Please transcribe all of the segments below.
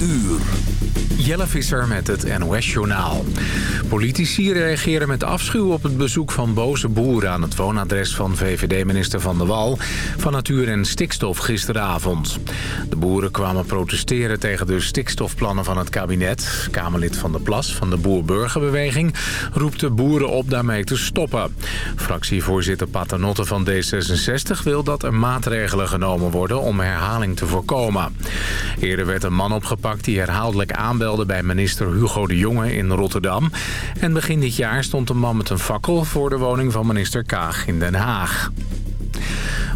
uur. Jelle Visser met het NOS-journaal. Politici reageren met afschuw op het bezoek van boze boeren... aan het woonadres van VVD-minister Van der Wal... van Natuur en Stikstof gisteravond. De boeren kwamen protesteren tegen de stikstofplannen van het kabinet. Kamerlid Van der Plas van de Boer-Burgerbeweging... roept de boeren op daarmee te stoppen. Fractievoorzitter Paternotte van D66 wil dat er maatregelen genomen worden... om herhaling te voorkomen. Eerder werd een man opgepakt die herhaaldelijk aanbelde bij minister Hugo de Jonge in Rotterdam. En begin dit jaar stond een man met een fakkel voor de woning van minister Kaag in Den Haag.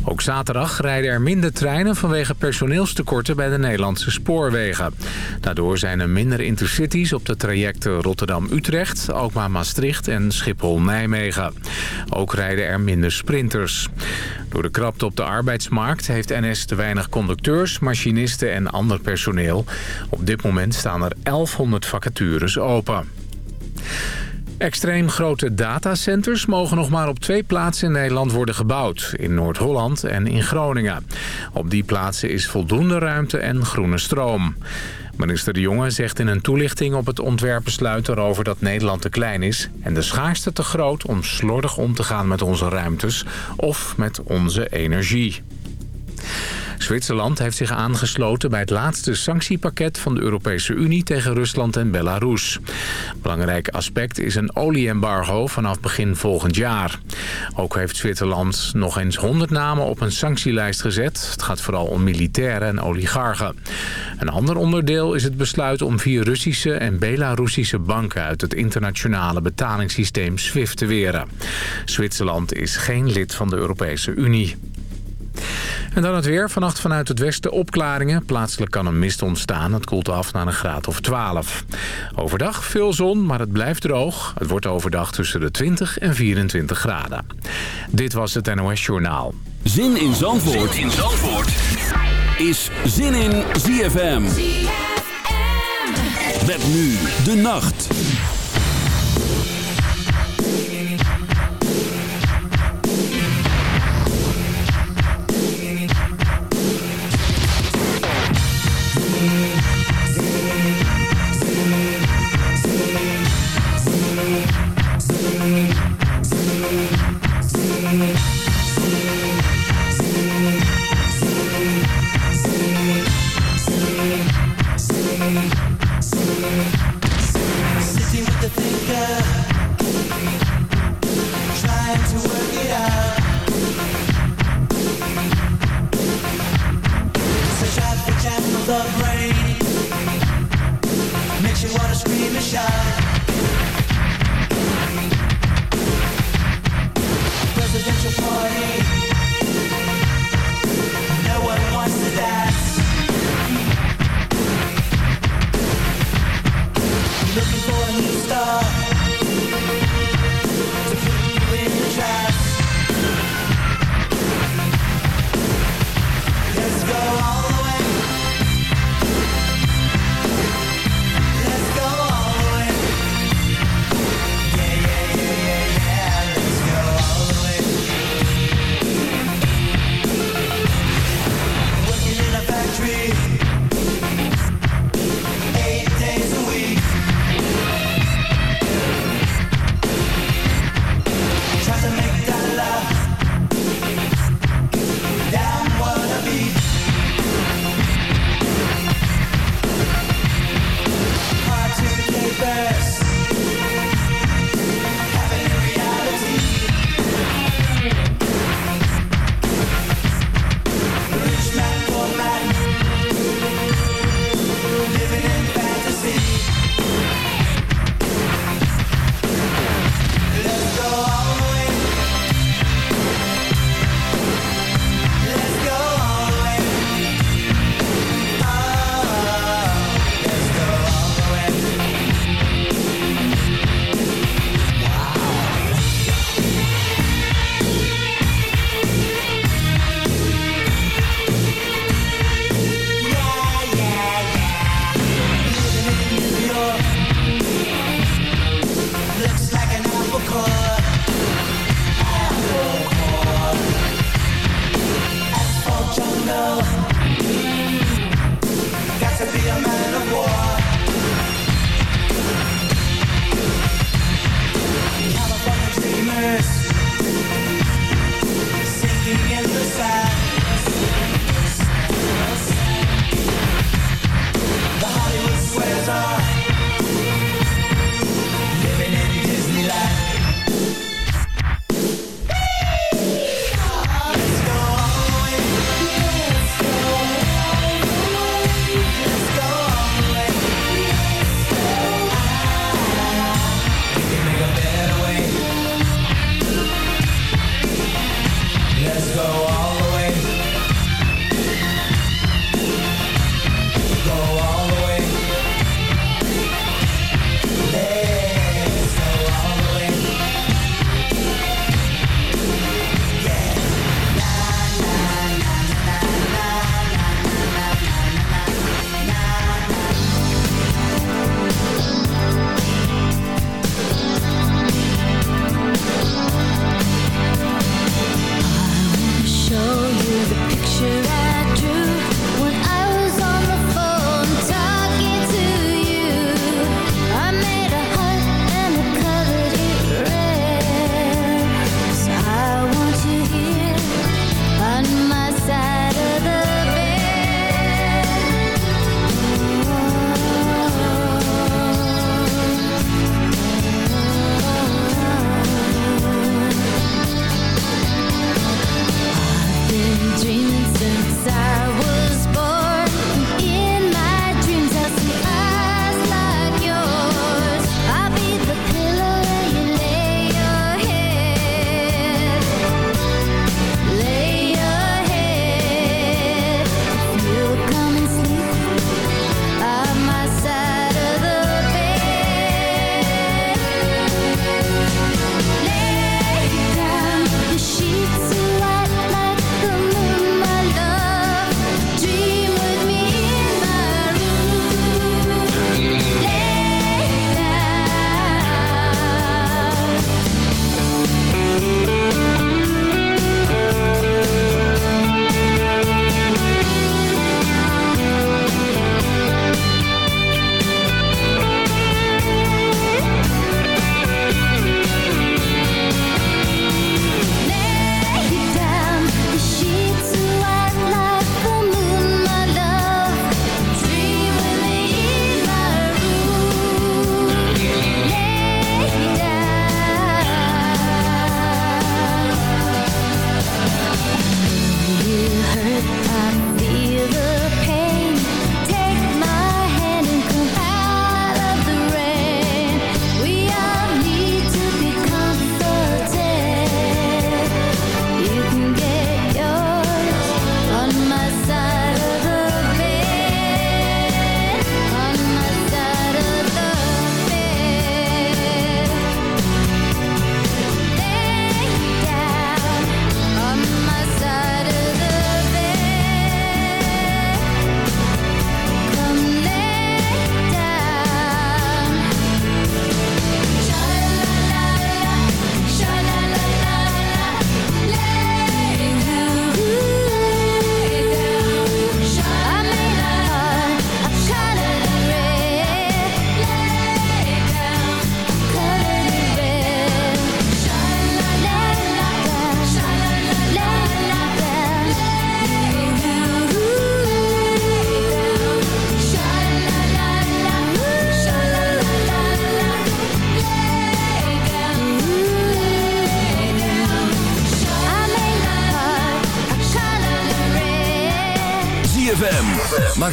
Ook zaterdag rijden er minder treinen vanwege personeelstekorten bij de Nederlandse spoorwegen. Daardoor zijn er minder intercities op de trajecten Rotterdam-Utrecht, Alkmaar-Maastricht en Schiphol-Nijmegen. Ook rijden er minder sprinters. Door de krapte op de arbeidsmarkt heeft NS te weinig conducteurs, machinisten en ander personeel. Op dit moment staan er 1100 vacatures open. Extreem grote datacenters mogen nog maar op twee plaatsen in Nederland worden gebouwd. In Noord-Holland en in Groningen. Op die plaatsen is voldoende ruimte en groene stroom. Minister De Jonge zegt in een toelichting op het ontwerpbesluit erover dat Nederland te klein is... en de schaarste te groot om slordig om te gaan met onze ruimtes of met onze energie. Zwitserland heeft zich aangesloten bij het laatste sanctiepakket van de Europese Unie tegen Rusland en Belarus. Belangrijk aspect is een olieembargo vanaf begin volgend jaar. Ook heeft Zwitserland nog eens 100 namen op een sanctielijst gezet. Het gaat vooral om militairen en oligarchen. Een ander onderdeel is het besluit om vier Russische en Belarussische banken uit het internationale betalingssysteem SWIFT te weren. Zwitserland is geen lid van de Europese Unie. En dan het weer. Vannacht vanuit het westen opklaringen. Plaatselijk kan een mist ontstaan. Het koelt af naar een graad of 12. Overdag veel zon, maar het blijft droog. Het wordt overdag tussen de 20 en 24 graden. Dit was het NOS Journaal. Zin in Zandvoort, zin in Zandvoort. is Zin in ZFM. ZFM. Met nu de nacht.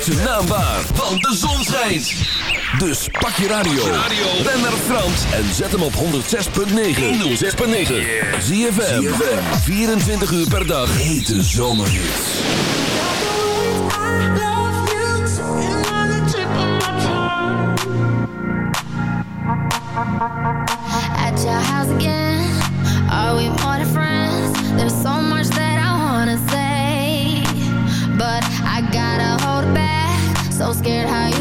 maakt zijn naam waar, want de zon schijnt. Dus pak je radio, ben naar Frans en zet hem op 106.9. 106.9. Zie je 24 uur per dag. Hete zomerhit. At your house again, are we more scared how you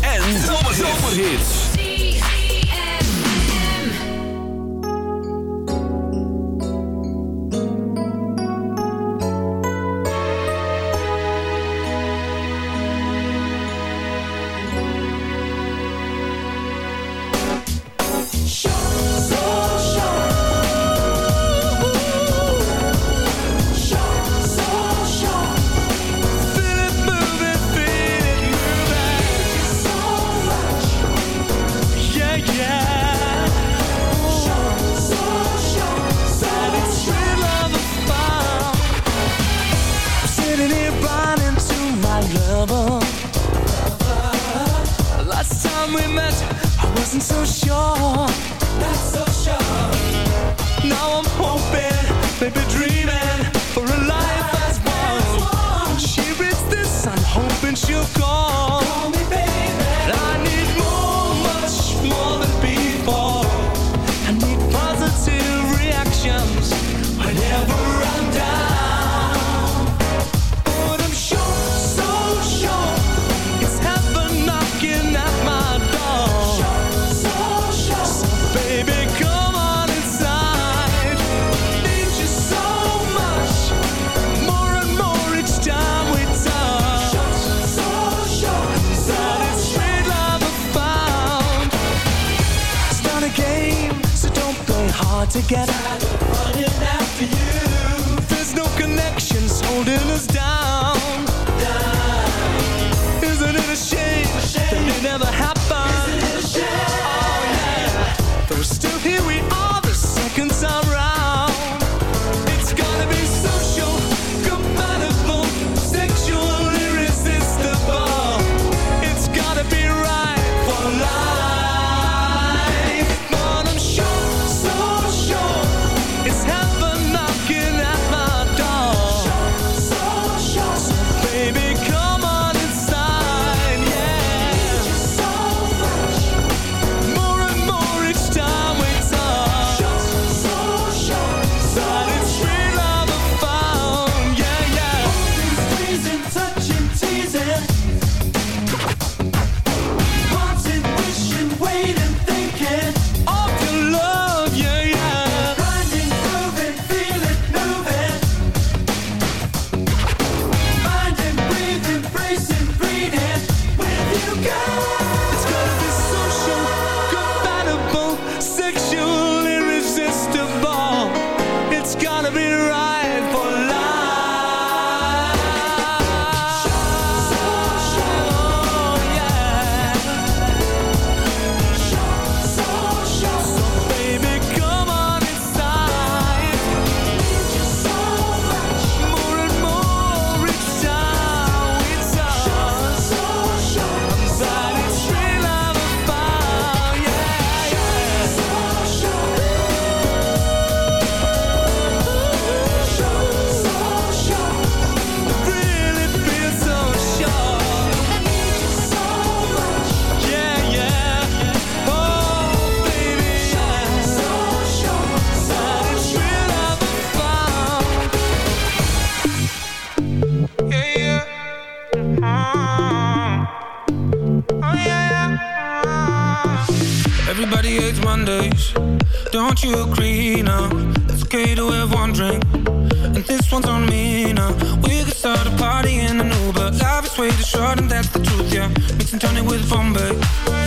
and turn it with Bombay.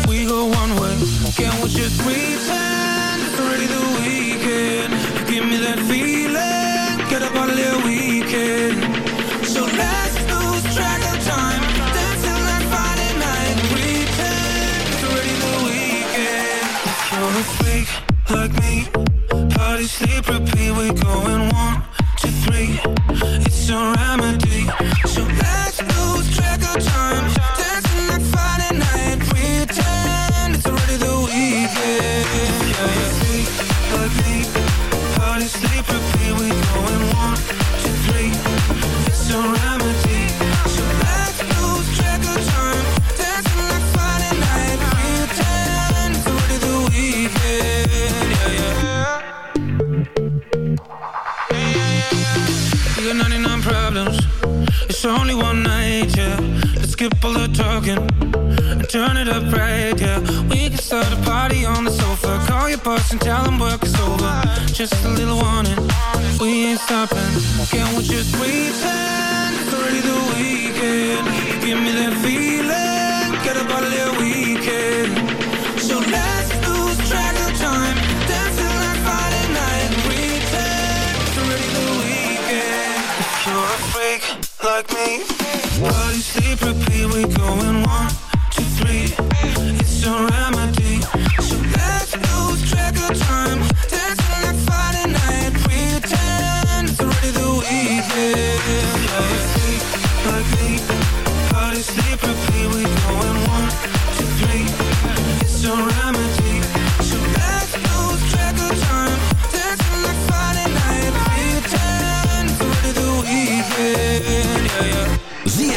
We go one way.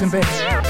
In bed.